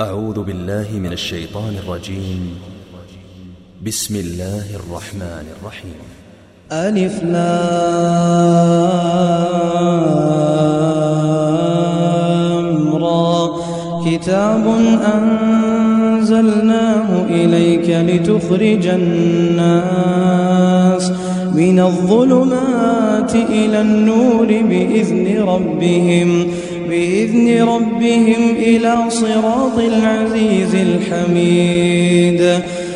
أعوذ بالله من الشيطان الرجيم. بسم الله الرحمن الرحيم. ألف لام. را. كتاب أنزلناه إليك لتخرج الناس من الظلمات إلى النور بإذن ربهم. بإذن ربهم إلى صراط العزيز الحميد.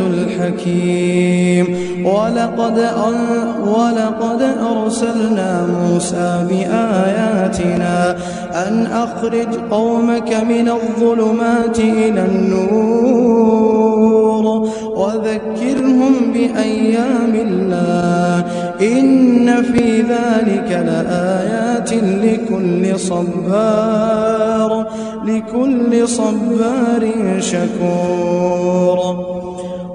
الحكيم. ولقد ولقد أرسلنا موسى بآياتنا أن أخرج قومك من الظلمات إلى النور وذكرهم بأيام الله. إن في ذلك لآيات لكل صبار لكل صبار شكور.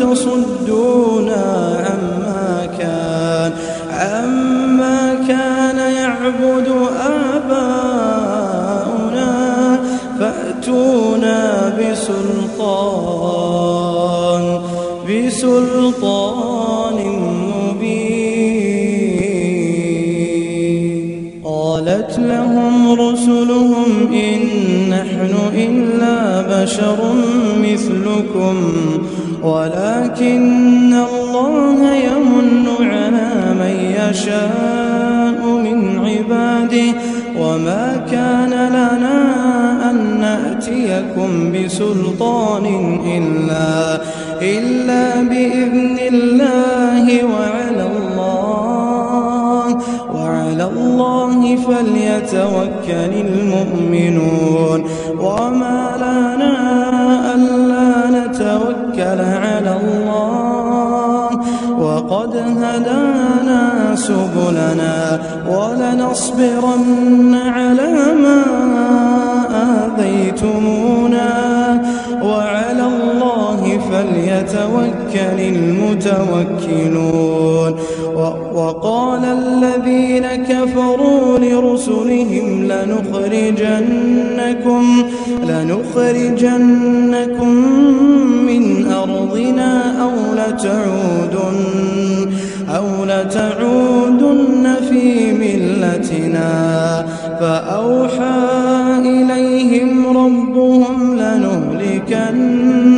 تصدونا عما كان عما كان يعبد آباؤنا فأتونا بسلطان بسلطان مبين. قالت لهم رسلهم إن نحن إلا بشر مثلكم. ولكن الله يمن على من يشاء من عباده وما كان لنا أن نأتيكم بسلطان إلا إلا بإذن الله وعلى الله وعلى الله فليتوكل المؤمنون. وما لنا ألا نتوكل على الله. وقد هدانا سبلنا ولنصبرن على ما آذيتمونا. وعلى فليتوكل المتوكلون وقال الذين كفروا لرسلهم لنخرجنكم لنخرجنكم من أرضنا أو لتعودن أو لتعودن في ملتنا فأوحى إليهم ربهم لنهلكن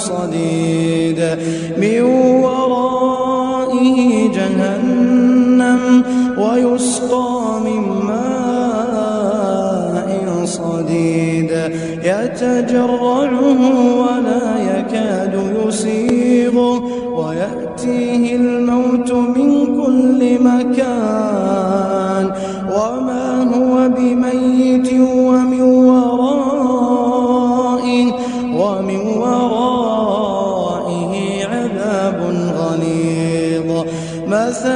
صديد. من ورائه جهنم ويسقى من ماء صديد. يتجرعه ولا يكاد يسيغه. ويأتيه الموت من كل مكان.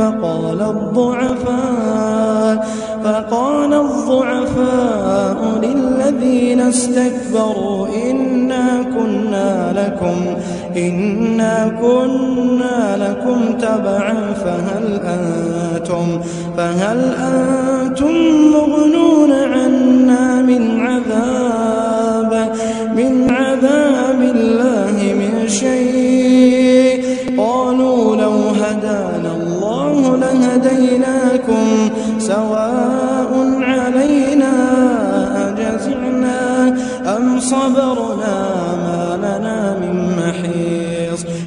فقال الضعفاء فقال الضعفاء للذين استكبروا إنا كنا لكم إنا كنا لكم تبعا فهل أنتم فهل أنتم مغنون عنا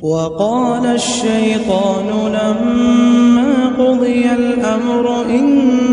وقال الشيطان لما قضي الأمر إن